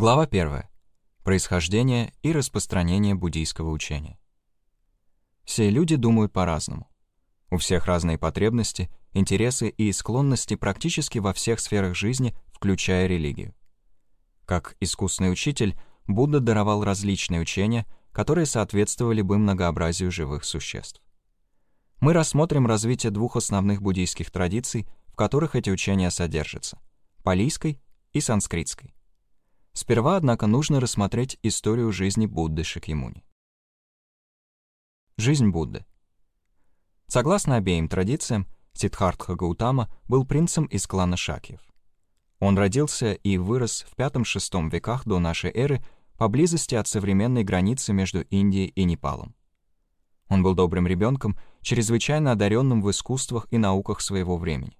Глава 1. Происхождение и распространение буддийского учения. Все люди думают по-разному. У всех разные потребности, интересы и склонности практически во всех сферах жизни, включая религию. Как искусный учитель, Будда даровал различные учения, которые соответствовали бы многообразию живых существ. Мы рассмотрим развитие двух основных буддийских традиций, в которых эти учения содержатся — палийской и санскритской. Сперва, однако, нужно рассмотреть историю жизни Будды Шакьямуни. Жизнь Будды. Согласно обеим традициям, Сиддхартха Гаутама был принцем из клана Шакьев. Он родился и вырос в V-VI веках до нашей эры поблизости от современной границы между Индией и Непалом. Он был добрым ребенком, чрезвычайно одаренным в искусствах и науках своего времени.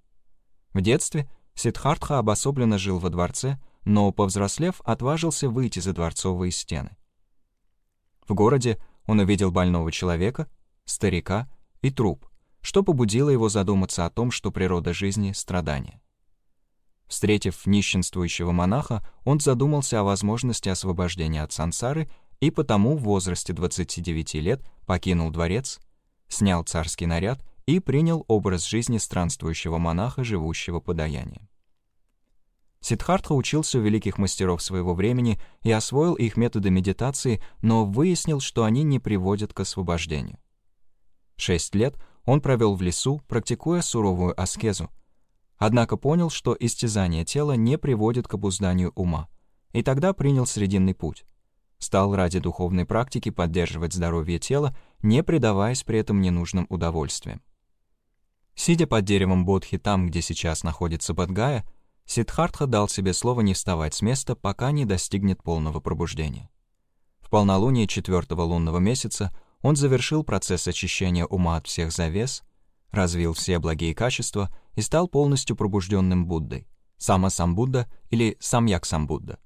В детстве Сиддхартха обособленно жил во дворце, но, повзрослев, отважился выйти за дворцовые стены. В городе он увидел больного человека, старика и труп, что побудило его задуматься о том, что природа жизни — страдание. Встретив нищенствующего монаха, он задумался о возможности освобождения от сансары и потому в возрасте 29 лет покинул дворец, снял царский наряд и принял образ жизни странствующего монаха, живущего подаянием. Сиддхартха учился у великих мастеров своего времени и освоил их методы медитации, но выяснил, что они не приводят к освобождению. Шесть лет он провел в лесу, практикуя суровую аскезу, однако понял, что истязание тела не приводит к обузданию ума, и тогда принял срединный путь. Стал ради духовной практики поддерживать здоровье тела, не предаваясь при этом ненужным удовольствиям. Сидя под деревом Бодхи там, где сейчас находится Бадгая, Сиддхартха дал себе слово не вставать с места, пока не достигнет полного пробуждения. В полнолуние четвертого лунного месяца он завершил процесс очищения ума от всех завес, развил все благие качества и стал полностью пробужденным Буддой, Сама Самбудда или Самьяк Самбудда.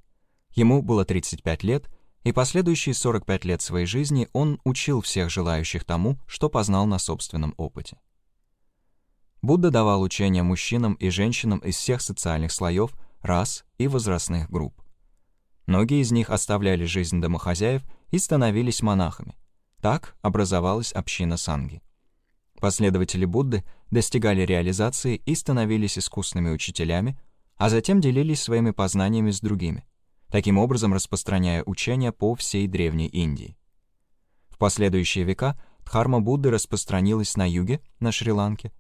Ему было 35 лет, и последующие 45 лет своей жизни он учил всех желающих тому, что познал на собственном опыте. Будда давал учения мужчинам и женщинам из всех социальных слоев, рас и возрастных групп. Многие из них оставляли жизнь домохозяев и становились монахами. Так образовалась община Санги. Последователи Будды достигали реализации и становились искусными учителями, а затем делились своими познаниями с другими, таким образом распространяя учения по всей Древней Индии. В последующие века Дхарма Будды распространилась на юге, на Шри-Ланке,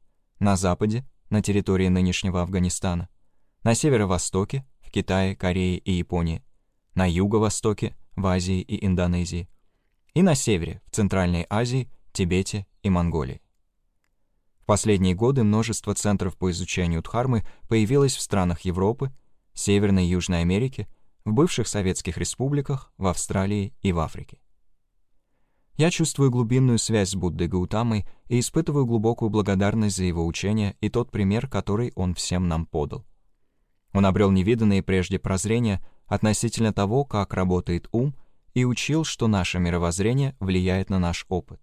на западе, на территории нынешнего Афганистана, на северо-востоке, в Китае, Корее и Японии, на юго-востоке, в Азии и Индонезии, и на севере, в Центральной Азии, Тибете и Монголии. В последние годы множество центров по изучению Дхармы появилось в странах Европы, Северной и Южной Америки, в бывших советских республиках, в Австралии и в Африке. Я чувствую глубинную связь с Буддой Гаутамой и испытываю глубокую благодарность за его учение и тот пример, который он всем нам подал. Он обрел невиданные прежде прозрения относительно того, как работает ум, и учил, что наше мировоззрение влияет на наш опыт,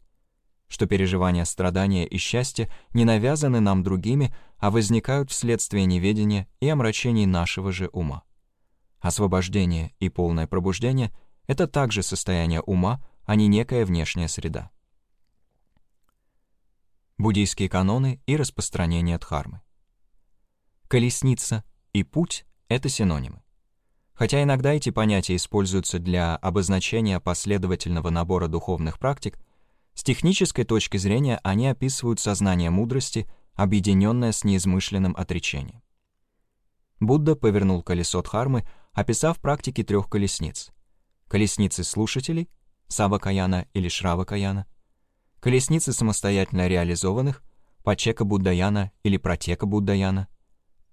что переживания страдания и счастья не навязаны нам другими, а возникают вследствие неведения и омрачений нашего же ума. Освобождение и полное пробуждение — это также состояние ума, а не некая внешняя среда. Буддийские каноны и распространение дхармы. Колесница и путь — это синонимы. Хотя иногда эти понятия используются для обозначения последовательного набора духовных практик, с технической точки зрения они описывают сознание мудрости, объединенное с неизмышленным отречением. Будда повернул колесо Дхармы, описав практики трех колесниц. Колесницы слушателей, Савакаяна или Шравакаяна, колесницы самостоятельно реализованных, Пачека Буддаяна или Протека Буддаяна,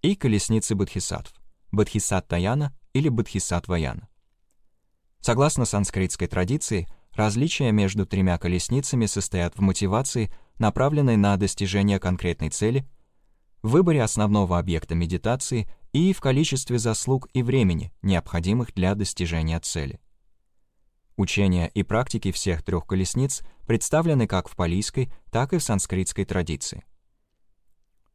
и колесницы Бодхисаттв, Бодхисаттаяна или Бодхисаттваяна. Согласно санскритской традиции, различия между тремя колесницами состоят в мотивации, направленной на достижение конкретной цели, в выборе основного объекта медитации и в количестве заслуг и времени, необходимых для достижения цели. Учения и практики всех трех колесниц представлены как в палийской, так и в санскритской традиции.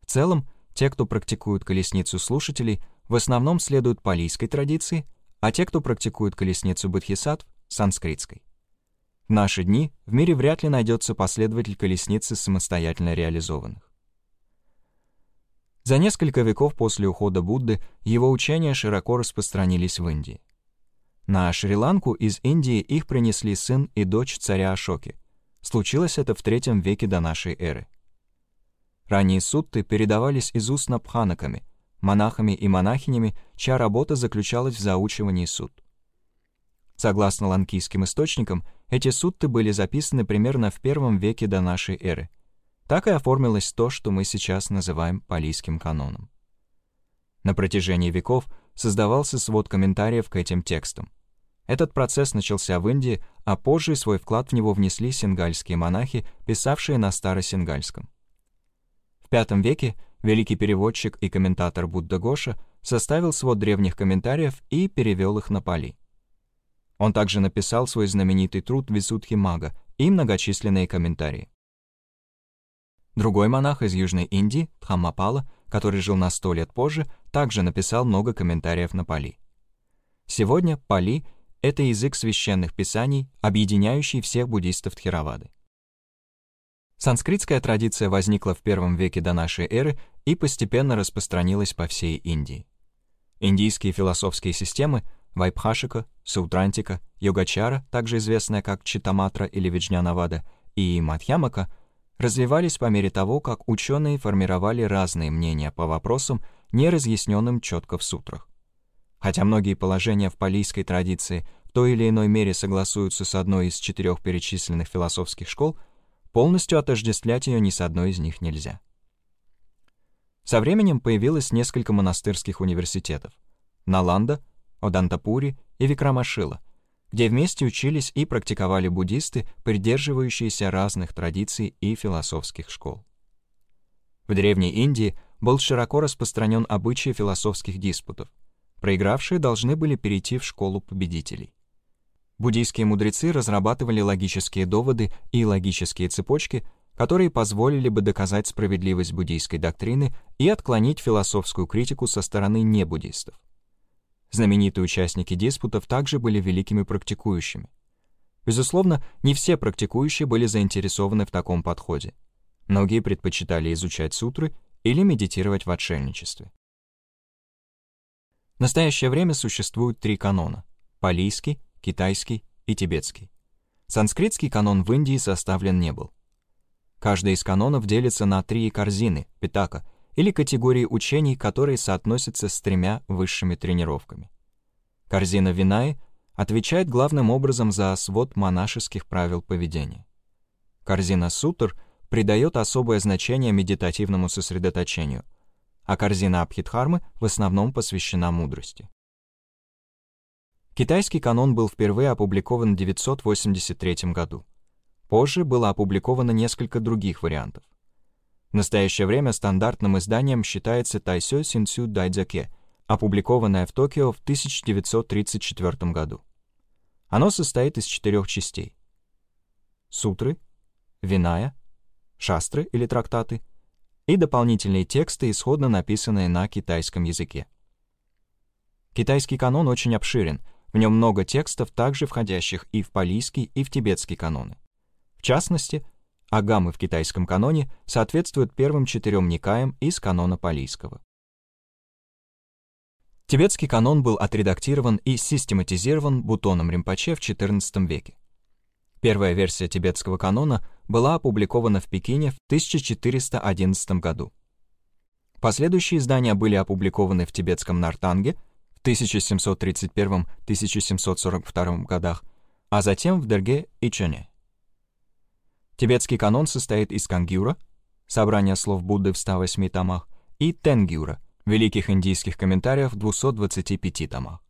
В целом, те, кто практикуют колесницу слушателей, в основном следуют палийской традиции, а те, кто практикует колесницу Бодхисаттв, — санскритской. В наши дни в мире вряд ли найдется последователь колесницы самостоятельно реализованных. За несколько веков после ухода Будды его учения широко распространились в Индии. На Шри-Ланку из Индии их принесли сын и дочь царя Ашоки. Случилось это в третьем веке до нашей эры. Ранние сутты передавались из уст напханаками, монахами и монахинями, чья работа заключалась в заучивании суд. Согласно ланкийским источникам, эти сутты были записаны примерно в первом веке до нашей эры — так и оформилось то, что мы сейчас называем палийским каноном. На протяжении веков создавался свод комментариев к этим текстам. Этот процесс начался в Индии, а позже свой вклад в него внесли сингальские монахи, писавшие на старосингальском. В V веке великий переводчик и комментатор Будда Гоша составил свод древних комментариев и перевел их на пали. Он также написал свой знаменитый труд Висудхи Мага и многочисленные комментарии. Другой монах из Южной Индии, Дхаммапала, который жил на сто лет позже, также написал много комментариев на Пали. Сегодня Пали — это язык священных писаний, объединяющий всех буддистов Тхеравады. Санскритская традиция возникла в первом веке до нашей эры и постепенно распространилась по всей Индии. Индийские философские системы Вайбхашика, Саутрантика, Йогачара, также известная как Читаматра или Виджнянавада, и Мадхьямака — развивались по мере того, как ученые формировали разные мнения по вопросам, не разъясненным четко в сутрах. Хотя многие положения в палийской традиции в той или иной мере согласуются с одной из четырех перечисленных философских школ, полностью отождествлять ее ни с одной из них нельзя. Со временем появилось несколько монастырских университетов — Наланда, Одантапури и Викрамашила — где вместе учились и практиковали буддисты, придерживающиеся разных традиций и философских школ. В Древней Индии был широко распространен обычай философских диспутов. Проигравшие должны были перейти в школу победителей. Буддийские мудрецы разрабатывали логические доводы и логические цепочки, которые позволили бы доказать справедливость буддийской доктрины и отклонить философскую критику со стороны небуддистов. Знаменитые участники диспутов также были великими практикующими. Безусловно, не все практикующие были заинтересованы в таком подходе. Многие предпочитали изучать сутры или медитировать в отшельничестве. В настоящее время существует три канона — палийский, китайский и тибетский. Санскритский канон в Индии составлен не был. Каждый из канонов делится на три корзины, питака, или категории учений, которые соотносятся с тремя высшими тренировками. Корзина Винаи отвечает главным образом за свод монашеских правил поведения. Корзина Сутр придает особое значение медитативному сосредоточению, а корзина Абхидхармы в основном посвящена мудрости. Китайский канон был впервые опубликован в 983 году. Позже было опубликовано несколько других вариантов. В настоящее время стандартным изданием считается Тайсё Синсю Дайдзяке, опубликованное в Токио в 1934 году. Оно состоит из четырех частей. Сутры, Виная, шастры или трактаты и дополнительные тексты, исходно написанные на китайском языке. Китайский канон очень обширен, в нем много текстов, также входящих и в палийский, и в тибетский каноны. В частности, Агамы в китайском каноне соответствуют первым четырем никаям из канона палийского. Тибетский канон был отредактирован и систематизирован Бутоном Римпаче в XIV веке. Первая версия тибетского канона была опубликована в Пекине в 1411 году. Последующие издания были опубликованы в тибетском Нартанге в 1731-1742 годах, а затем в Дерге и Чене. Тибетский канон состоит из кангюра, собрания слов Будды в 108 томах, и тенгюра, великих индийских комментариев в 225 томах.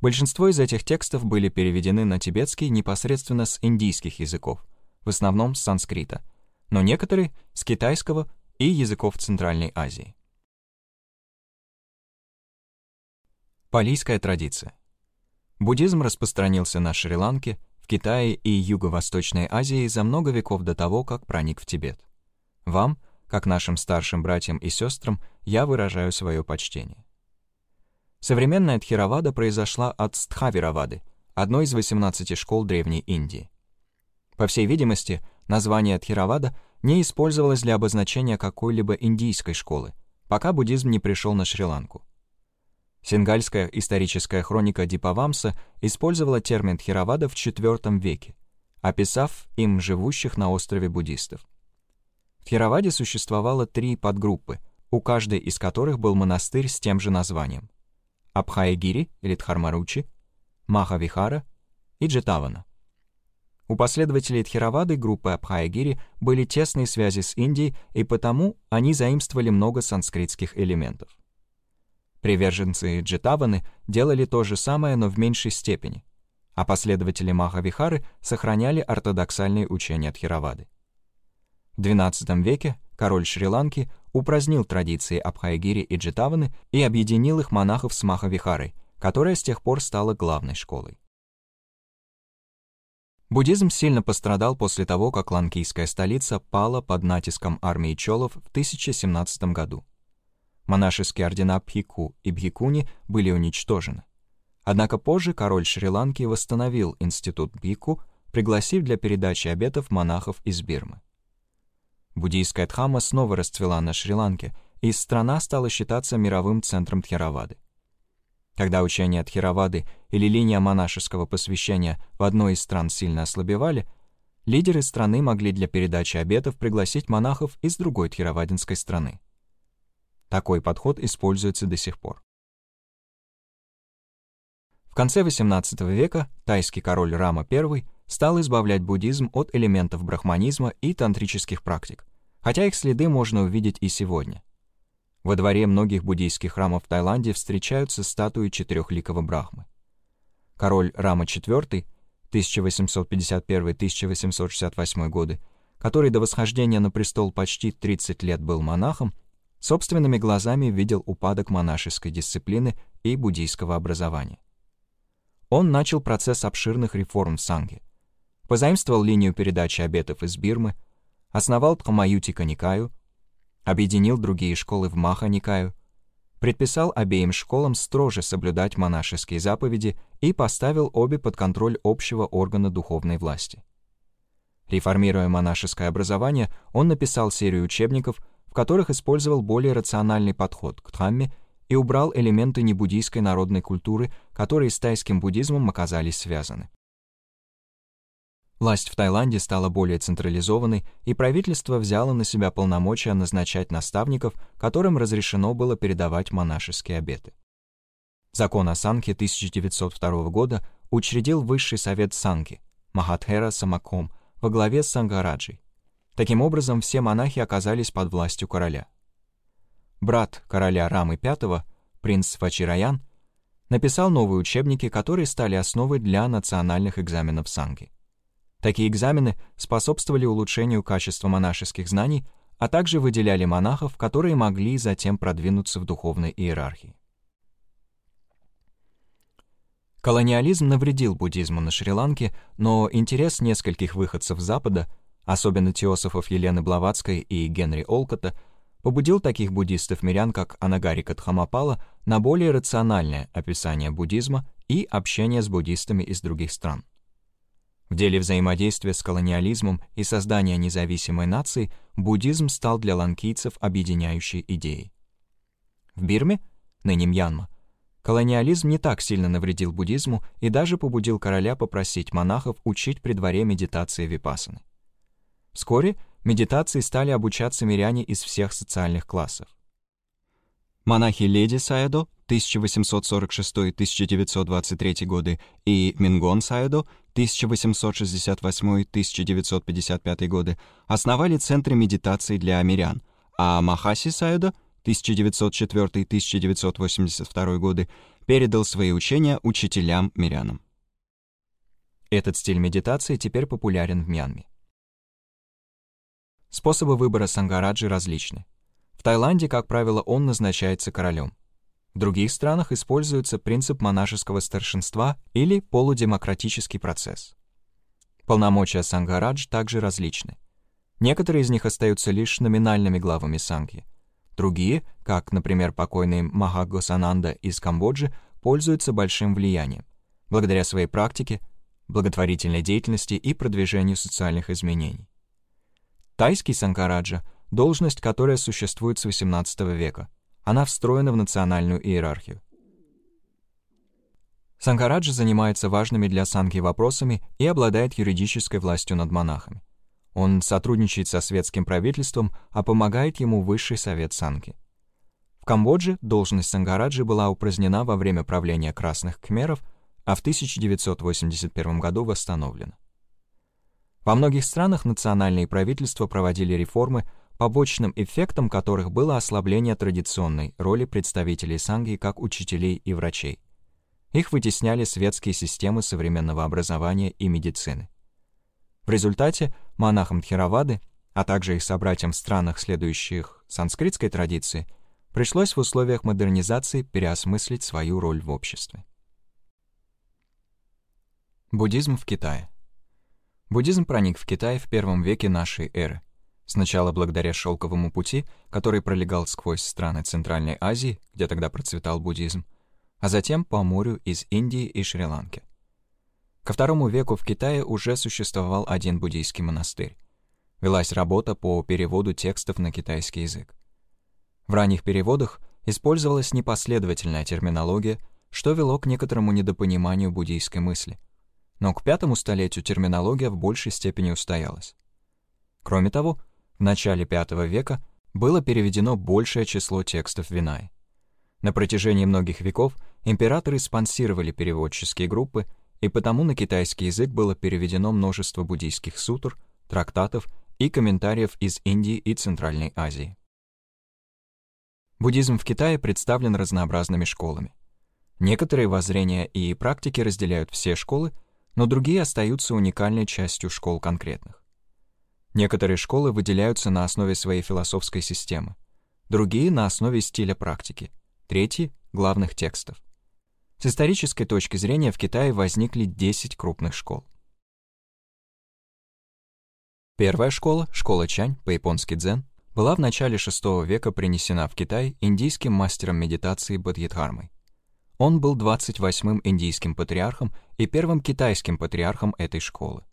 Большинство из этих текстов были переведены на тибетский непосредственно с индийских языков, в основном с санскрита, но некоторые — с китайского и языков Центральной Азии. Палийская традиция. Буддизм распространился на Шри-Ланке, в Китае и Юго-Восточной Азии за много веков до того, как проник в Тибет. Вам, как нашим старшим братьям и сестрам, я выражаю свое почтение. Современная Тхировада произошла от Стхавиравады, одной из 18 школ Древней Индии. По всей видимости, название Тхировада не использовалось для обозначения какой-либо индийской школы, пока буддизм не пришел на Шри-Ланку. Сингальская историческая хроника Дипавамса использовала термин Тхировада в IV веке, описав им живущих на острове буддистов. В Тхироваде существовало три подгруппы, у каждой из которых был монастырь с тем же названием. Абхайгири или Дхармаручи, Махавихара и Джетавана. У последователей Тхировады группы Абхайгири были тесные связи с Индией, и потому они заимствовали много санскритских элементов. Приверженцы Джетаваны делали то же самое, но в меньшей степени, а последователи Махавихары сохраняли ортодоксальные учения Тхировады. В XII веке король Шри-Ланки упразднил традиции Абхайгири и Джетаваны и объединил их монахов с Махавихарой, которая с тех пор стала главной школой. Буддизм сильно пострадал после того, как ланкийская столица пала под натиском армии чолов в 1017 году. Монашеские ордена Бхикку и Бхикуни были уничтожены. Однако позже король Шри-Ланки восстановил институт Бхикку, пригласив для передачи обетов монахов из Бирмы. Буддийская дхамма снова расцвела на Шри-Ланке, и страна стала считаться мировым центром Тхеравады. Когда учение Тхеравады или линия монашеского посвящения в одной из стран сильно ослабевали, лидеры страны могли для передачи обетов пригласить монахов из другой тхеравадинской страны. Такой подход используется до сих пор. В конце XVIII века тайский король Рама I стал избавлять буддизм от элементов брахманизма и тантрических практик, хотя их следы можно увидеть и сегодня. Во дворе многих буддийских храмов в Таиланде встречаются статуи четырехликого Брахмы. Король Рама IV 1851-1868 годы, который до восхождения на престол почти 30 лет был монахом, собственными глазами видел упадок монашеской дисциплины и буддийского образования. Он начал процесс обширных реформ в Санге, позаимствовал линию передачи обетов из Бирмы, основал Тхамаюти Никаю, объединил другие школы в Маха Никаю, предписал обеим школам строже соблюдать монашеские заповеди и поставил обе под контроль общего органа духовной власти. Реформируя монашеское образование, он написал серию учебников, в которых использовал более рациональный подход к дхамме и убрал элементы небуддийской народной культуры, которые с тайским буддизмом оказались связаны. Власть в Таиланде стала более централизованной, и правительство взяло на себя полномочия назначать наставников, которым разрешено было передавать монашеские обеты. Закон о Санке 1902 года учредил Высший совет Санки, Махатхера Самаком, во главе с Сангараджей, Таким образом, все монахи оказались под властью короля. Брат короля Рамы V, принц Вачираян, написал новые учебники, которые стали основой для национальных экзаменов Санги. Такие экзамены способствовали улучшению качества монашеских знаний, а также выделяли монахов, которые могли затем продвинуться в духовной иерархии. Колониализм навредил буддизму на Шри-Ланке, но интерес нескольких выходцев Запада — особенно теософов Елены Блаватской и Генри Олкота, побудил таких буддистов-мирян, как Анагарика Дхамапала, на более рациональное описание буддизма и общение с буддистами из других стран. В деле взаимодействия с колониализмом и создания независимой нации буддизм стал для ланкийцев объединяющей идеей. В Бирме, ныне Мьянма, колониализм не так сильно навредил буддизму и даже побудил короля попросить монахов учить при дворе медитации випассаны. Вскоре медитации стали обучаться миряне из всех социальных классов. Монахи Леди Саэдо 1846-1923 годы и Мингон Саэдо 1868-1955 годы основали центры медитации для мирян, а Махаси Саэдо 1904-1982 годы передал свои учения учителям-мирянам. Этот стиль медитации теперь популярен в Мьянме. Способы выбора сангараджи различны. Таиланде, как правило, он назначается королем. В других странах используется принцип монашеского старшинства или полудемократический процесс. Полномочия сангарадж также различны. Некоторые из них остаются лишь номинальными главами санги. Другие, как, например, покойный Махаго Сананда из Камбоджи, пользуются большим влиянием, благодаря своей практике, благотворительной деятельности и продвижению социальных изменений. Тайский Санкараджа — должность, которая существует с XVIII века. Она встроена в национальную иерархию. Санкараджа занимается важными для санги вопросами и обладает юридической властью над монахами. Он сотрудничает со светским правительством, а помогает ему Высший совет санги. В Камбодже должность Сангараджи была упразднена во время правления красных кхмеров, а в 1981 году восстановлена. Во многих странах национальные правительства проводили реформы, побочным эффектом которых было ослабление традиционной роли представителей санги как учителей и врачей. Их вытесняли светские системы современного образования и медицины. В результате монахам Тхеравады, а также их собратьям в странах, следующих санскритской традиции, пришлось в условиях модернизации переосмыслить свою роль в обществе. Буддизм в Китае Буддизм проник в Китай в первом веке нашей эры. Сначала благодаря шелковому пути, который пролегал сквозь страны Центральной Азии, где тогда процветал буддизм, а затем по морю из Индии и Шри-Ланки. Ко второму веку в Китае уже существовал один буддийский монастырь. Велась работа по переводу текстов на китайский язык. В ранних переводах использовалась непоследовательная терминология, что вело к некоторому недопониманию буддийской мысли. Но к пятому столетию терминология в большей степени устоялась. Кроме того, в начале V века было переведено большее число текстов Винай. На протяжении многих веков императоры спонсировали переводческие группы, и потому на китайский язык было переведено множество буддийских сутр, трактатов и комментариев из Индии и Центральной Азии. Буддизм в Китае представлен разнообразными школами. Некоторые воззрения и практики разделяют все школы, но другие остаются уникальной частью школ конкретных. Некоторые школы выделяются на основе своей философской системы, другие — на основе стиля практики — третий — главных текстов. С исторической точки зрения в Китае возникли 10 крупных школ. Первая школа, школа Чань, по-японски дзен, была в начале VI века принесена в Китай индийским мастером медитации Бодхидхармой. Он был 28-м индийским патриархом и первым китайским патриархом этой школы.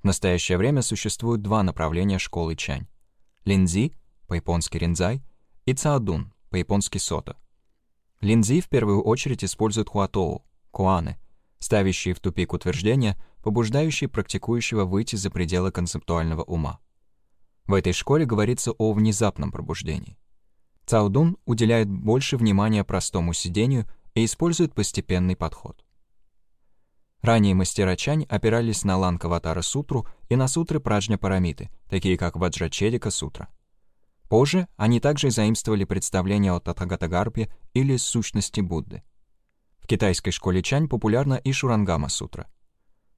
В настоящее время существуют два направления школы Чань. Линзи, по-японски ринзай, и Цаодун, по-японски сота — Линзи в первую очередь использует хуатоу, куаны, ставящие в тупик утверждения, побуждающие практикующего выйти за пределы концептуального ума. В этой школе говорится о внезапном пробуждении. Цаудун уделяет больше внимания простому сидению и использует постепенный подход. Ранее мастера Чань опирались на Ланкаватара сутру и на сутры Праджня Парамиты, такие как Ваджрачедика сутра. Позже они также заимствовали представления о Татхагатагарпе или сущности Будды. В китайской школе Чань популярна и Шурангама-сутра.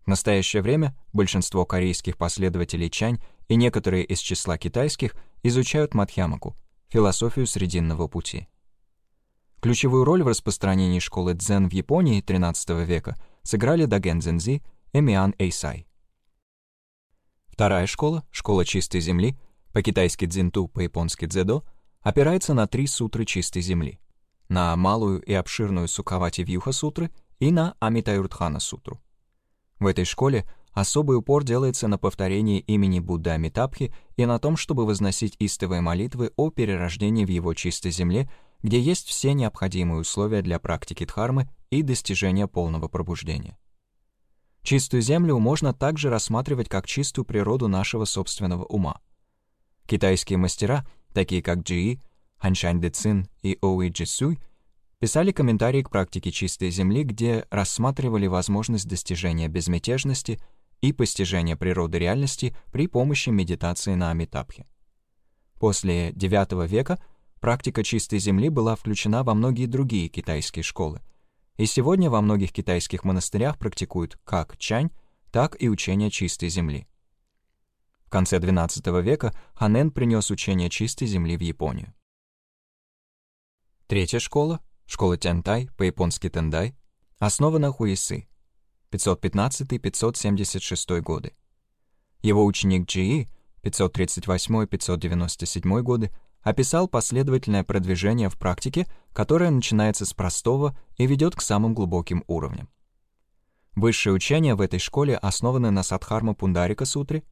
В настоящее время большинство корейских последователей Чань и некоторые из числа китайских изучают Мадхьямаку, философию Срединного пути. Ключевую роль в распространении школы дзен в Японии XIII века сыграли Даген Дзензи и Миан Эйсай. Вторая школа, школа чистой земли — по-китайски дзинту, по-японски дзедо, опирается на три сутры чистой земли, на малую и обширную Сукхавати Вьюха сутры и на Амитаюрдхана сутру. В этой школе особый упор делается на повторении имени Будды Амитабхи и на том, чтобы возносить истовые молитвы о перерождении в его чистой земле, где есть все необходимые условия для практики дхармы и достижения полного пробуждения. Чистую землю можно также рассматривать как чистую природу нашего собственного ума — Китайские мастера, такие как Джи, Ханшань Дэ Цин и Оуи Джисуй, писали комментарии к практике чистой земли, где рассматривали возможность достижения безмятежности и постижения природы реальности при помощи медитации на Амитабхе. После IX века практика чистой земли была включена во многие другие китайские школы, и сегодня во многих китайских монастырях практикуют как чань, так и учение чистой земли. В конце XII века Ханен принес учение чистой земли в Японию. Третья школа, школа Тянтай, по-японски Тендай, основана Хуисы, 515-576 годы. Его ученик Джии, 538-597 годы, описал последовательное продвижение в практике, которое начинается с простого и ведет к самым глубоким уровням. Высшие учения в этой школе основаны на Садхарма Пундарика Сутре,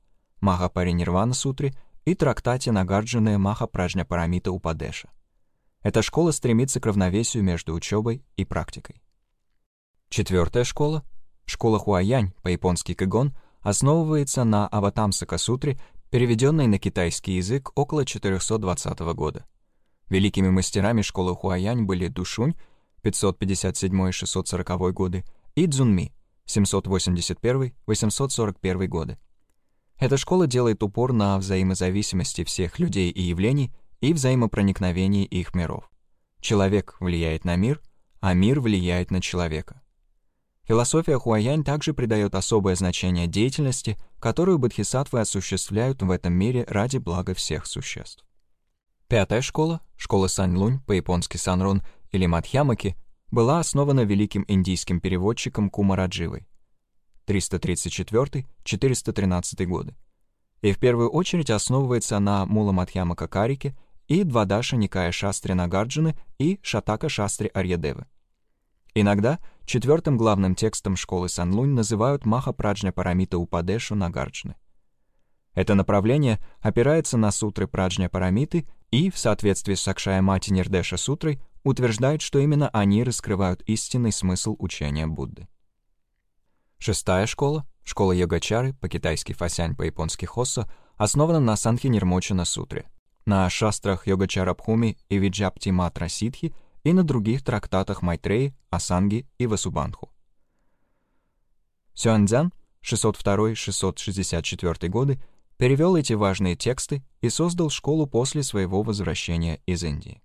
Махапаринирвана Сутре и трактате Нагарджуны Махапражня Парамита Упадеша. Эта школа стремится к равновесию между учебой и практикой. Четвертая школа, школа Хуаянь, по-японски Кэгон, основывается на Аватамсака Сутре, переведенной на китайский язык около 420 года. Великими мастерами школы Хуаянь были Душунь, 557-640 годы, и Цзунми, 781-841 годы. Эта школа делает упор на взаимозависимости всех людей и явлений и взаимопроникновении их миров. Человек влияет на мир, а мир влияет на человека. Философия Хуаянь также придает особое значение деятельности, которую бодхисаттвы осуществляют в этом мире ради блага всех существ. Пятая школа, школа Саньлунь, по-японски Санрон или Мадхьямаки, была основана великим индийским переводчиком Кумарадживой 334-413 годы и в первую очередь основывается на Мула Мадхьямака Карике и Двадаша Никая Шастри Нагарджуны и Шатака Шастри Арьядевы. Иногда четвертым главным текстом школы Санлунь называют Маха Праджня Парамита Упадешу Нагарджны. Это направление опирается на сутры Праджня Парамиты и, в соответствии с Сакшая Мати Нирдеша сутрой, утверждает, что именно они раскрывают истинный смысл учения Будды. Шестая школа, школа йогачары, по-китайски Фасянь, по-японски Хоссо, основана на Санхи Нирмочина сутре, на шастрах Йогачара Бхуми и Виджапти Матра Ситхи — и на других трактатах Майтреи, Асанги и Васубанху. Сюаньцзян 602-664 годы перевел эти важные тексты и создал школу после своего возвращения из Индии.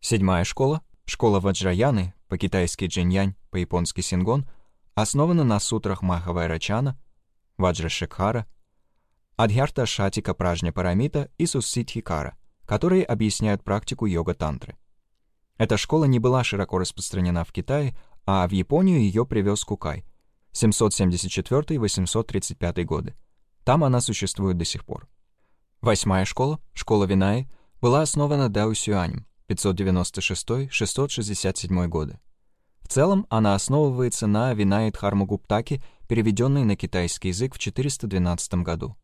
Седьмая школа, школа Ваджраяны, по-китайски Джиньянь, по-японски Сингон, основана на сутрах Махавайрачана, Ваджрашекхара, Адхьярта Шатика Пражня Парамита и Сусситхикара, которые объясняют практику йога-тантры. Эта школа не была широко распространена в Китае, а в Японию ее привез Кукай 774-835 годы. Там она существует до сих пор. Восьмая школа, школа Винаи, была основана Дао Сюанем 596-667 годы. В целом она основывается на Винаи Дхармагуптаке, переведенной на китайский язык в 412 году.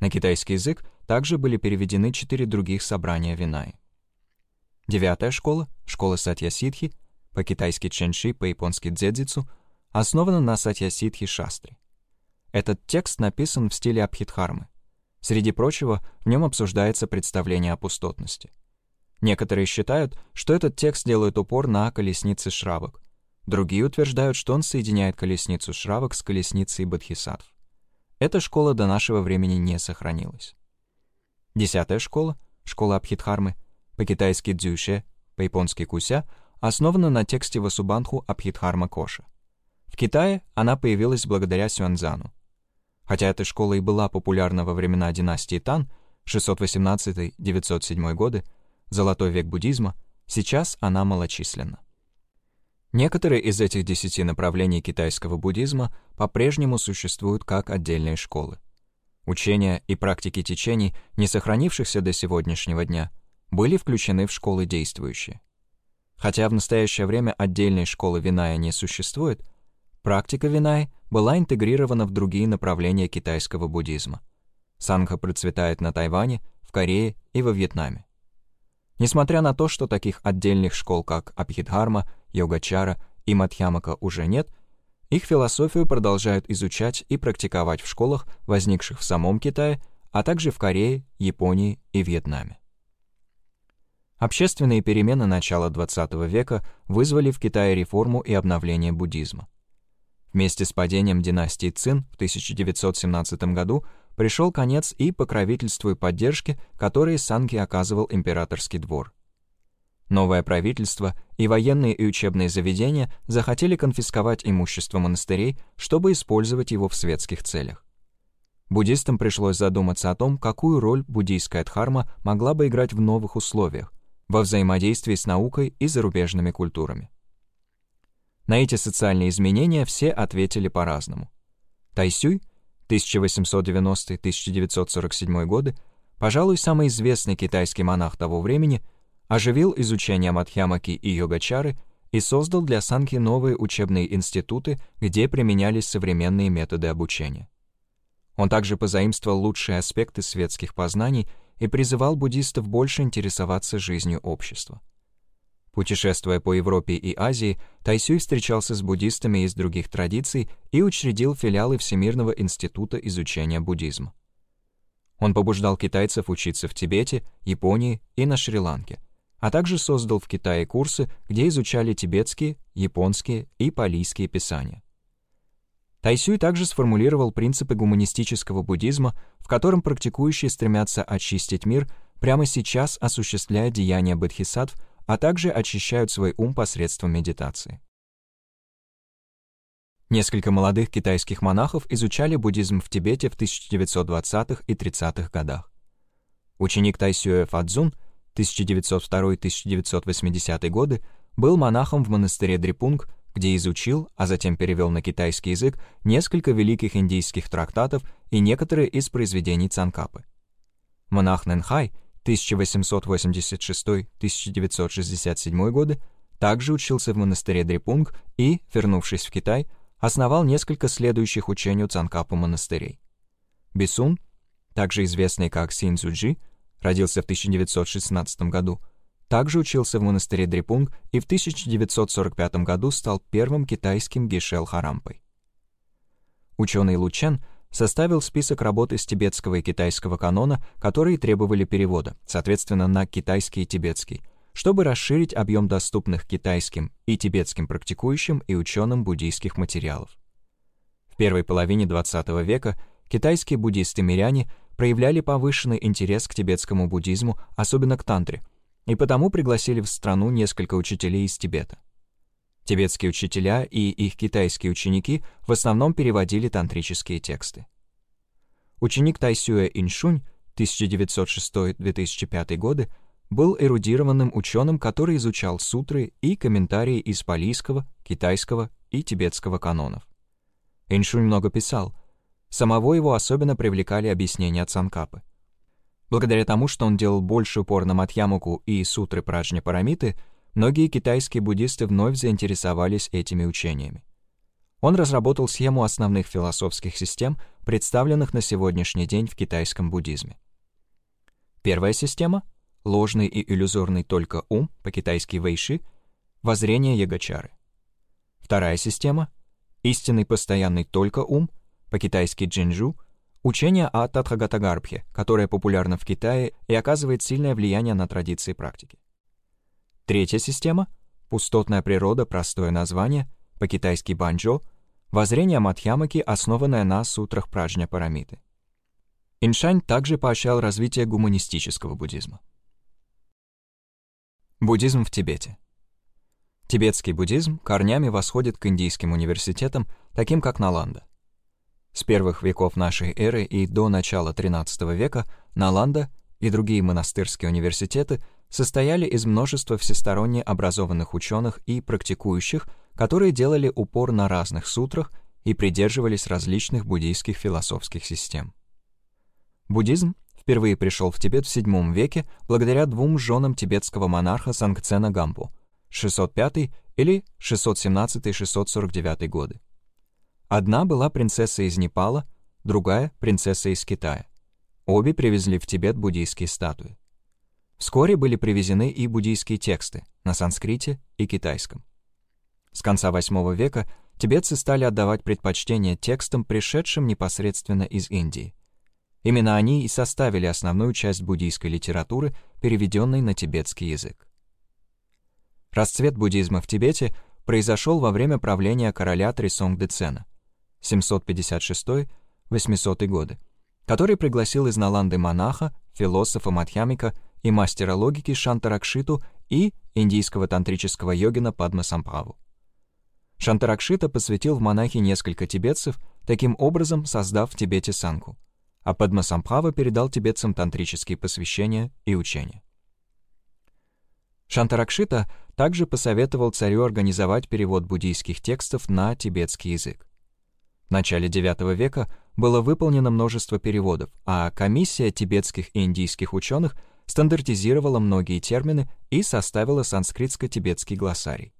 На китайский язык также были переведены четыре других собрания Винаи. Девятая школа, школа Сатья-Ситхи, по-китайски Ченши, по-японски Дзедзицу, основана на Сатья-Ситхи Шастре. Этот текст написан в стиле Абхидхармы. Среди прочего, в нем обсуждается представление о пустотности. Некоторые считают, что этот текст делает упор на колесницы шравок. Другие утверждают, что он соединяет колесницу шравок с колесницей бодхисаттв. Эта школа до нашего времени не сохранилась. Десятая школа, школа Абхидхармы — по-китайски дзюше, по-японски куся, основана на тексте Васубанху Абхидхарма Коша. В Китае она появилась благодаря Сюанзану. Хотя эта школа и была популярна во времена династии Тан, 618-907 годы, золотой век буддизма, сейчас она малочисленна. Некоторые из этих десяти направлений китайского буддизма по-прежнему существуют как отдельные школы. Учения и практики течений, не сохранившихся до сегодняшнего дня, были включены в школы действующие. Хотя в настоящее время отдельной школы Виная не существует, практика Винай была интегрирована в другие направления китайского буддизма. Сангха процветает на Тайване, в Корее и во Вьетнаме. Несмотря на то, что таких отдельных школ, как Абхидхарма, Йогачара и Мадхьямака уже нет, их философию продолжают изучать и практиковать в школах, возникших в самом Китае, а также в Корее, Японии и Вьетнаме. Общественные перемены начала XX века вызвали в Китае реформу и обновление буддизма. Вместе с падением династии Цин в 1917 году пришел конец и покровительству и поддержке, которые Санки оказывал императорский двор. Новое правительство и военные и учебные заведения захотели конфисковать имущество монастырей, чтобы использовать его в светских целях. Буддистам пришлось задуматься о том, какую роль буддийская дхарма могла бы играть в новых условиях, во взаимодействии с наукой и зарубежными культурами. На эти социальные изменения все ответили по-разному. Тайсюй 1890-1947 годы пожалуй, самый известный китайский монах того времени, оживил изучение Мадхьямаки и йогачары и создал для Санки новые учебные институты, где применялись современные методы обучения. Он также позаимствовал лучшие аспекты светских познаний и призывал буддистов больше интересоваться жизнью общества. Путешествуя по Европе и Азии, Тайсюй встречался с буддистами из других традиций и учредил филиалы Всемирного института изучения буддизма. Он побуждал китайцев учиться в Тибете, Японии и на Шри-Ланке, а также создал в Китае курсы, где изучали тибетские, японские и палийские писания. Тайсюй также сформулировал принципы гуманистического буддизма, в котором практикующие стремятся очистить мир, прямо сейчас осуществляя деяния бодхисаттв, а также очищают свой ум посредством медитации. Несколько молодых китайских монахов изучали буддизм в Тибете в 1920-х и 30-х годах. Ученик Тайсюэ Фадзун 1902-1980 годы был монахом в монастыре Дрепунг где изучил, а затем перевел на китайский язык несколько великих индийских трактатов и некоторые из произведений Цанкапы. Монах Нэнхай 1886-1967 годы также учился в монастыре Дрепунг и, вернувшись в Китай, основал несколько следующих учению Цанкапу монастырей. Бисун, также известный как Син родился в 1916 году, также учился в монастыре Дрипунг и в 1945 году стал первым китайским Гишел-Харампой. Ученый Лучен составил список работ из тибетского и китайского канона, которые требовали перевода, соответственно, на китайский и тибетский, чтобы расширить объем доступных китайским и тибетским практикующим и ученым буддийских материалов. В первой половине XX века китайские буддисты-миряне проявляли повышенный интерес к тибетскому буддизму, особенно к тантре — и потому пригласили в страну несколько учителей из Тибета. Тибетские учителя и их китайские ученики в основном переводили тантрические тексты. Ученик Тайсюэ Иншунь 1906-2005 годы был эрудированным ученым, который изучал сутры и комментарии из палийского, китайского и тибетского канонов. Иншунь много писал. Самого его особенно привлекали объяснения Цанкапы. Благодаря тому, что он делал больше упор на Матхьямуку и сутры Праджня Парамиты, многие китайские буддисты вновь заинтересовались этими учениями. Он разработал схему основных философских систем, представленных на сегодняшний день в китайском буддизме. Первая система — ложный и иллюзорный только ум, по-китайски вэйши, воззрение ягачары. Вторая система — истинный постоянный только ум, по-китайски джинжу — Учение о Татхагатагарбхе, которое популярно в Китае и оказывает сильное влияние на традиции практики. Третья система — пустотная природа, простое название, по-китайски банджо, воззрение Мадхьямаки, основанное на сутрах Праджня Парамиты. Иншань также поощрял развитие гуманистического буддизма. Буддизм в Тибете. Тибетский буддизм корнями восходит к индийским университетам, таким как Наланда. С первых веков нашей эры и до начала XIII века Наланда и другие монастырские университеты состояли из множества всесторонне образованных ученых и практикующих, которые делали упор на разных сутрах и придерживались различных буддийских философских систем. Буддизм впервые пришел в Тибет в VII веке благодаря двум женам тибетского монарха Сангцена Гампу 605 или 617-649 годы. Одна была принцесса из Непала, другая — принцесса из Китая. Обе привезли в Тибет буддийские статуи. Вскоре были привезены и буддийские тексты на санскрите и китайском. С конца VIII века тибетцы стали отдавать предпочтение текстам, пришедшим непосредственно из Индии. Именно они и составили основную часть буддийской литературы, переведенной на тибетский язык. Расцвет буддизма в Тибете произошел во время правления короля Трисонг-Децена — 756-800 годы, который пригласил из Наланды монаха, философа Мадхьямика и мастера логики Шантаракшиту и индийского тантрического йогина Падма Самправу. Шантаракшита посвятил в монахи несколько тибетцев, таким образом создав в Тибете санку, а Падма Самправа передал тибетцам тантрические посвящения и учения. Шантаракшита также посоветовал царю организовать перевод буддийских текстов на тибетский язык. В начале IX века было выполнено множество переводов, а комиссия тибетских и индийских ученых стандартизировала многие термины и составила санскритско-тибетский глоссарий.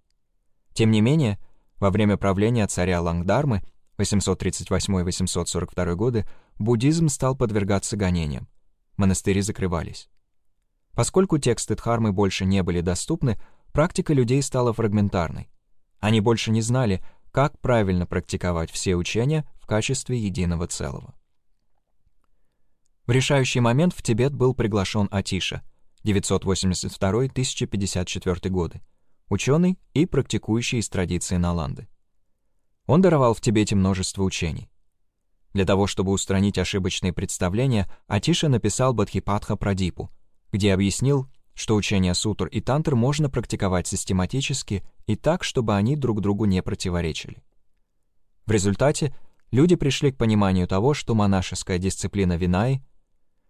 Тем не менее, во время правления царя Лангдармы 838-842 годы буддизм стал подвергаться гонениям. Монастыри закрывались. Поскольку тексты Дхармы больше не были доступны, практика людей стала фрагментарной. Они больше не знали, как правильно практиковать все учения в качестве единого целого. В решающий момент в Тибет был приглашен Атиша, 982-1054 годы, ученый и практикующий из традиции Наланды. Он даровал в Тибете множество учений. Для того, чтобы устранить ошибочные представления, Атиша написал Бадхипатха Прадипу, где объяснил, что учения сутр и тантр можно практиковать систематически и так, чтобы они друг другу не противоречили. В результате люди пришли к пониманию того, что монашеская дисциплина Винаи,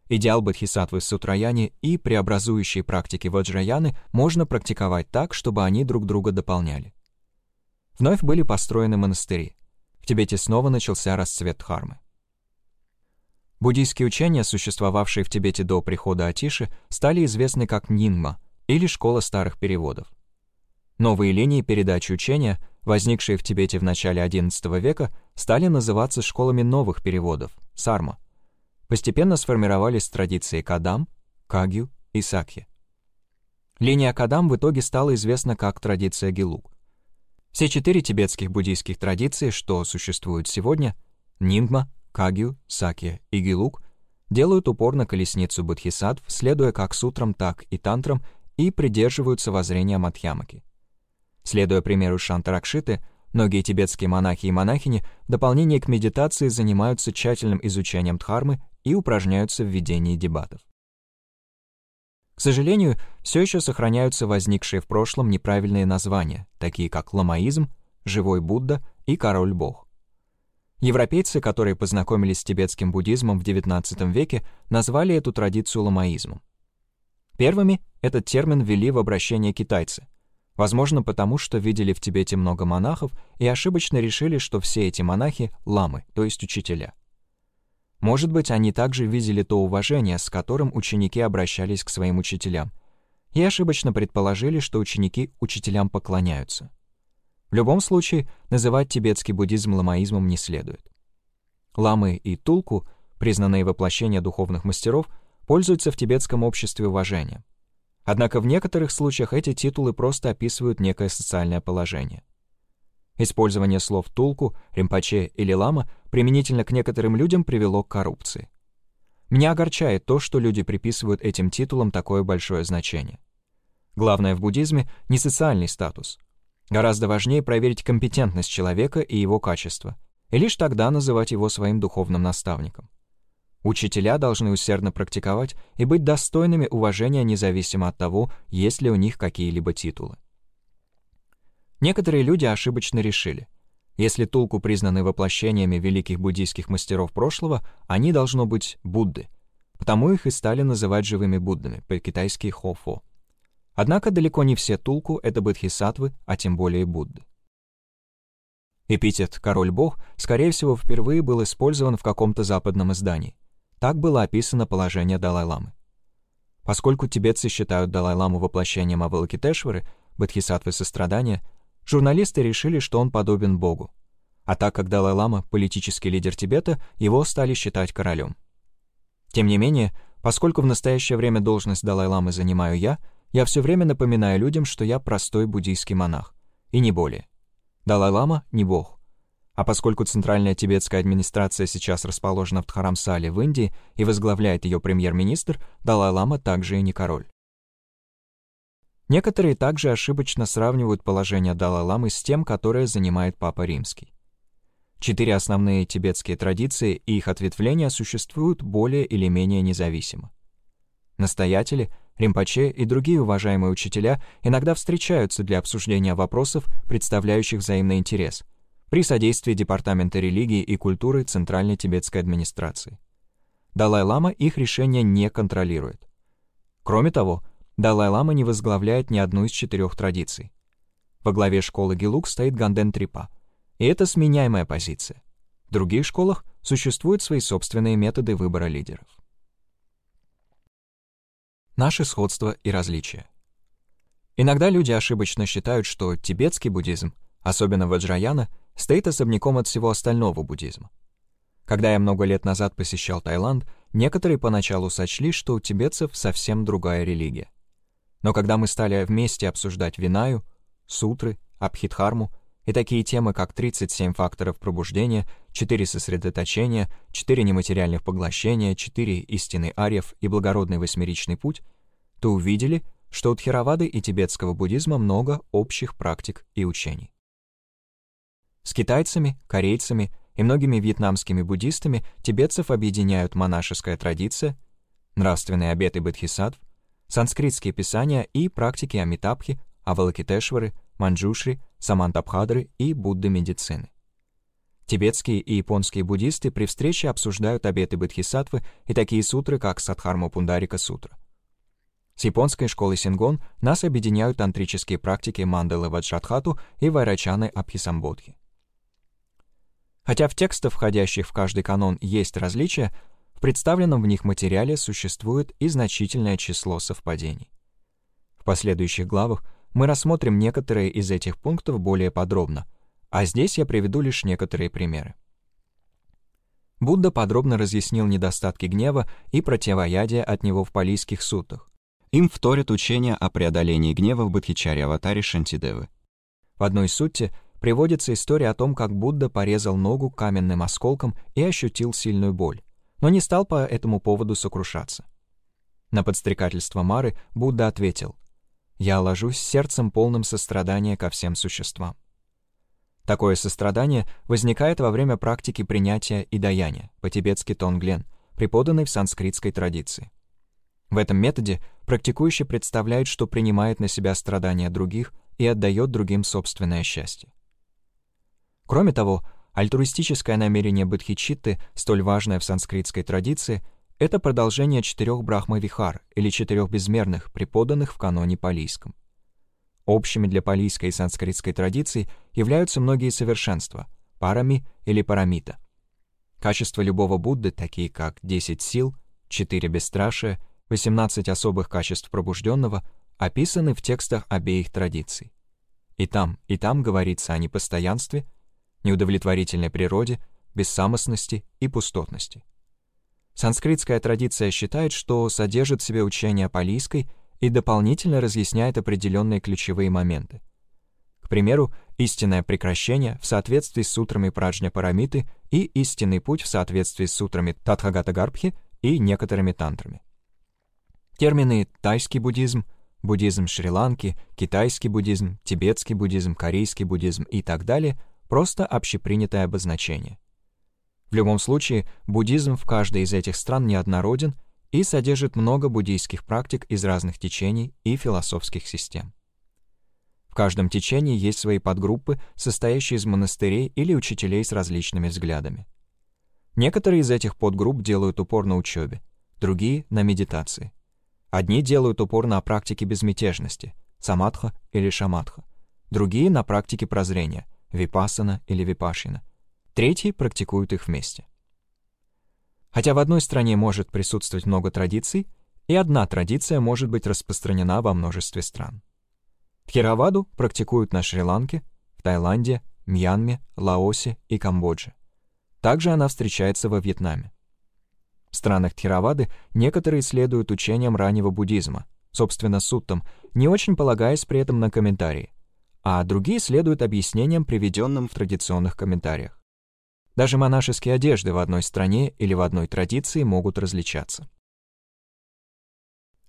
идеал Бодхисаттвы Сутраяни и преобразующие практики Ваджраяны можно практиковать так, чтобы они друг друга дополняли. Вновь были построены монастыри. В Тибете снова начался расцвет дхармы. Буддийские учения, существовавшие в Тибете до прихода Атиши, стали известны как Нинма или Школа старых переводов. Новые линии передачи учения, возникшие в Тибете в начале XI века, стали называться школами новых переводов — Сарма. Постепенно сформировались традиции Кадам, Кагью и Сакхи. Линия Кадам в итоге стала известна как традиция Гелук. Все четыре тибетских буддийских традиции, что существуют сегодня — Нингма, Кагью, Сакья и Гилук делают упор на колесницу Бодхисаттв, следуя как сутрам, так и тантрам, и придерживаются воззрения Мадхьямаки. Следуя примеру Шантаракшиты, многие тибетские монахи и монахини в дополнение к медитации занимаются тщательным изучением дхармы и упражняются в ведении дебатов. К сожалению, все еще сохраняются возникшие в прошлом неправильные названия, такие как ламаизм, живой Будда и король-бог. Европейцы, которые познакомились с тибетским буддизмом в XIX веке, назвали эту традицию ламаизмом. Первыми этот термин ввели в обращение китайцы, возможно потому, что видели в Тибете много монахов и ошибочно решили, что все эти монахи — ламы, то есть учителя. Может быть, они также видели то уважение, с которым ученики обращались к своим учителям, и ошибочно предположили, что ученики учителям поклоняются. В любом случае, называть тибетский буддизм ламаизмом не следует. Ламы и тулку, признанные воплощения духовных мастеров, пользуются в тибетском обществе уважением. Однако в некоторых случаях эти титулы просто описывают некое социальное положение. Использование слов «тулку», «римпаче» или «лама» применительно к некоторым людям привело к коррупции. Меня огорчает то, что люди приписывают этим титулам такое большое значение. Главное в буддизме — не социальный статус, Гораздо важнее проверить компетентность человека и его качество, и лишь тогда называть его своим духовным наставником. Учителя должны усердно практиковать и быть достойными уважения независимо от того, есть ли у них какие-либо титулы. Некоторые люди ошибочно решили, если Тулку признаны воплощениями великих буддийских мастеров прошлого, они должно быть Будды, потому их и стали называть живыми Буддами, по-китайски Хофо. Однако далеко не все Тулку — это бодхисаттвы, а тем более Будды. Эпитет «король-бог» скорее всего впервые был использован в каком-то западном издании. Так было описано положение Далай-ламы. Поскольку тибетцы считают Далай-ламу воплощением Авалокитешвары, бодхисаттвы сострадания, журналисты решили, что он подобен богу. А так как Далай-лама — политический лидер Тибета, его стали считать королем. Тем не менее, поскольку в настоящее время должность Далай-ламы занимаю я — я все время напоминаю людям, что я простой буддийский монах, и не более. Далай-лама — не бог. А поскольку Центральная тибетская администрация сейчас расположена в Дхарамсале в Индии и возглавляет ее премьер-министр, Далай-лама также и не король. Некоторые также ошибочно сравнивают положение Далай-ламы с тем, которое занимает Папа Римский. Четыре основные тибетские традиции и их ответвления существуют более или менее независимо. Настоятели — Римпаче и другие уважаемые учителя иногда встречаются для обсуждения вопросов, представляющих взаимный интерес, при содействии Департамента религии и культуры Центральной тибетской администрации. Далай-лама их решения не контролирует. Кроме того, Далай-лама не возглавляет ни одну из четырех традиций. Во главе школы Гелук стоит Ганден Трипа, и это сменяемая позиция. В других школах существуют свои собственные методы выбора лидеров. Наши сходства и различия. Иногда люди ошибочно считают, что тибетский буддизм, особенно Ваджраяна, стоит особняком от всего остального буддизма. Когда я много лет назад посещал Таиланд, некоторые поначалу сочли, что у тибетцев совсем другая религия. Но когда мы стали вместе обсуждать Винаю, сутры, Абхидхарму и такие темы, как 37 факторов пробуждения, 4 сосредоточения, 4 нематериальных поглощения, 4 истины арьев и благородный восьмеричный путь, то увидели, что у Тхеравады и тибетского буддизма много общих практик и учений. С китайцами, корейцами и многими вьетнамскими буддистами тибетцев объединяют монашеская традиция, нравственные обеты бодхисаттв, санскритские писания и практики Амитабхи, Авалокитешвары, Манджушри, Самантабхадры и Будды медицины. Тибетские и японские буддисты при встрече обсуждают обеты бодхисаттвы и такие сутры, как Садхарма Пундарика сутра. С японской школы Сингон нас объединяют тантрические практики Мандалы Ваджратхату и Вайрачаны Абхисамбодхи. Хотя в текстах, входящих в каждый канон, есть различия, в представленном в них материале существует и значительное число совпадений. В последующих главах мы рассмотрим некоторые из этих пунктов более подробно, а здесь я приведу лишь некоторые примеры. Будда подробно разъяснил недостатки гнева и противоядия от него в палийских сутах. Им вторят учения о преодолении гнева в Бодхичаре-аватаре Шантидевы. В одной сутте приводится история о том, как Будда порезал ногу каменным осколком и ощутил сильную боль, но не стал по этому поводу сокрушаться. На подстрекательство Мары Будда ответил, «Я ложусь сердцем полным сострадания ко всем существам». Такое сострадание возникает во время практики принятия и даяния, по-тибетски тонглен, преподанной в санскритской традиции. В этом методе практикующий представляет, что принимает на себя страдания других и отдает другим собственное счастье. Кроме того, альтруистическое намерение Бодхичитты, столь важное в санскритской традиции, это продолжение четырех брахмавихар или четырех безмерных, преподанных в каноне палийском. Общими для палийской и санскритской традиций являются многие совершенства — парами или парамита. Качества любого Будды, такие как 10 сил, 4 бесстрашия, 18 особых качеств пробужденного, описаны в текстах обеих традиций. И там, и там говорится о непостоянстве — неудовлетворительной природе, бессамостности и пустотности. Санскритская традиция считает, что содержит в себе учение палийской и дополнительно разъясняет определенные ключевые моменты. К примеру, истинное прекращение в соответствии с сутрами Праджня Парамиты и истинный путь в соответствии с сутрами Татхагатагарбхи и некоторыми тантрами. Термины «тайский буддизм», буддизм Шри-Ланки, китайский буддизм, тибетский буддизм, корейский буддизм и так далее просто общепринятое обозначение. В любом случае, буддизм в каждой из этих стран неоднороден и содержит много буддийских практик из разных течений и философских систем. В каждом течении есть свои подгруппы, состоящие из монастырей или учителей с различными взглядами. Некоторые из этих подгрупп делают упор на учебе, другие — на медитации. Одни делают упор на практике безмятежности, самадха или шамадха, другие — на практике прозрения — випассана или випашина. Третьи практикуют их вместе. Хотя в одной стране может присутствовать много традиций, и одна традиция может быть распространена во множестве стран. Тхераваду практикуют на Шри-Ланке, в Таиланде, Мьянме, Лаосе и Камбодже. Также она встречается во Вьетнаме. В странах Тхеравады некоторые следуют учениям раннего буддизма, собственно, суттам, не очень полагаясь при этом на комментарии а другие следуют объяснениям, приведенным в традиционных комментариях. Даже монашеские одежды в одной стране или в одной традиции могут различаться.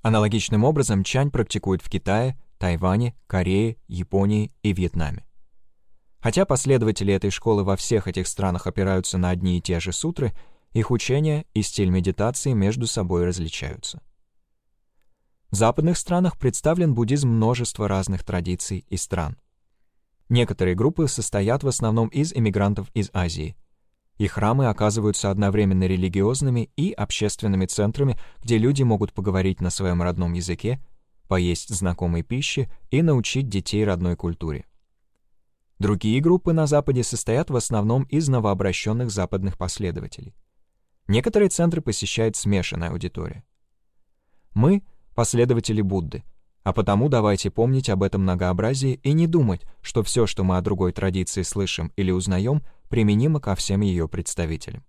Аналогичным образом чань практикуют в Китае, Тайване, Корее, Японии и Вьетнаме. Хотя последователи этой школы во всех этих странах опираются на одни и те же сутры, их учения и стиль медитации между собой различаются. В западных странах представлен буддизм множества разных традиций и стран. Некоторые группы состоят в основном из иммигрантов из Азии. Их храмы оказываются одновременно религиозными и общественными центрами, где люди могут поговорить на своем родном языке, поесть знакомой пищи и научить детей родной культуре. Другие группы на Западе состоят в основном из новообращенных западных последователей. Некоторые центры посещает смешанная аудитория. Мы — последователи Будды, а потому давайте помнить об этом многообразии и не думать, что все, что мы о другой традиции слышим или узнаем, применимо ко всем ее представителям.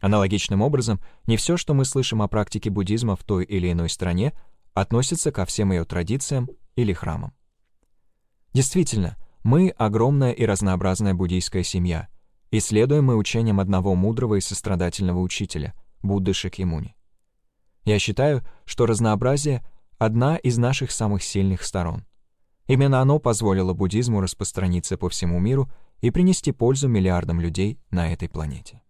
Аналогичным образом, не все, что мы слышим о практике буддизма в той или иной стране, относится ко всем ее традициям или храмам. Действительно, мы — огромная и разнообразная буддийская семья, и следуем мы учениям одного мудрого и сострадательного учителя, Будды Шакьямуни. Я считаю, что разнообразие — одна из наших самых сильных сторон. Именно оно позволило буддизму распространиться по всему миру и принести пользу миллиардам людей на этой планете.